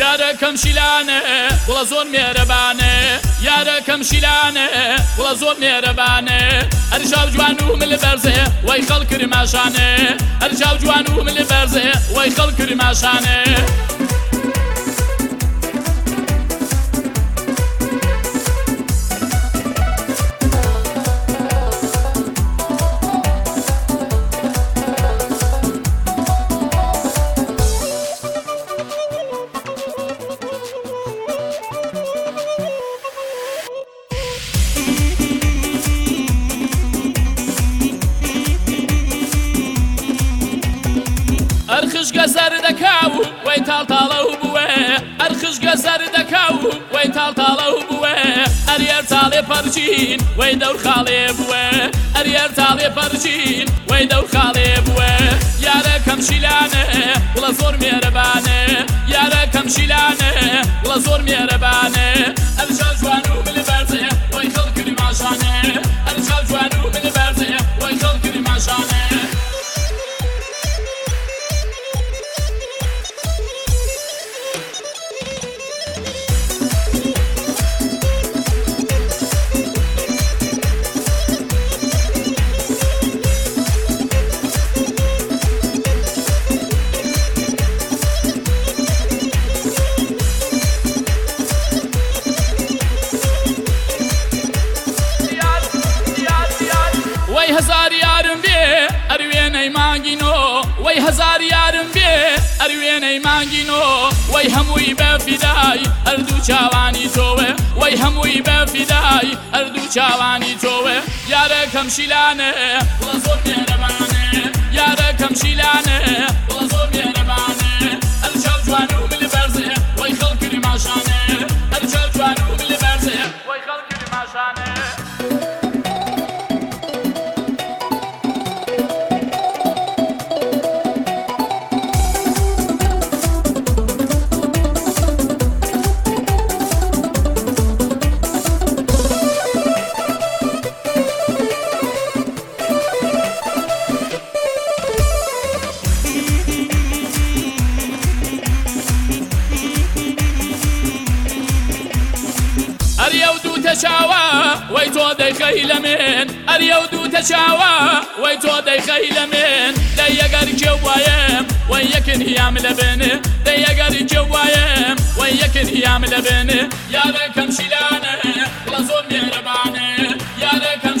یارەکەم شیلانە وڵە زۆر مێرەبانە. یارەکەم شیلانە وڵە زۆر مێرەبانە. ئەرژاو جوان و من لە بەرزێ وای خەڵ کرماشانە ئەرژاو جوان و من لە بەرزێ وای خەڵ کرماشانە سەر دەکاو وی تاڵتاڵە و بووە ئەرخشگە سەر دەکاو وی تاڵتاڵە و بووە ئەریەر تاڵێ پەرچین وی دەور خاڵێ بووە ئەریەر تاڵێ پەرچین وی دەور خاڵێ بووە یارەکەم شیلانە وڵە زۆر مێرەبانە یارەکەم شیلانە وڵە زۆر مێرەبانە وەی هزار یارم بێ ئەروێنەی مانگینۆ وەی هزار یارم بێ ئەروێنەی مانگینۆ وەی هەمووی بەفیدای هەردوو چاوانی تۆوە. وەی هەمووی بەفیدای هەردوو چاوانی تۆوە. یارەکەم شیلانە وڵە زۆر مێرەبانە یارەکەم شیلانە ئەریە و دوو تەچاوە وەی تۆ دەیخەی لە من. ئەریە و دوو تەچاوە وەی تۆ دەیخەی لە من دە یەگەر کێ وایەم وەی یەکن هیام لە بێنێ دە یەگەری کێ وایەم وەی یەکن هیام لە بێنێ یارەکەم شیلانە لە زۆر مێرەبانە یارەکەم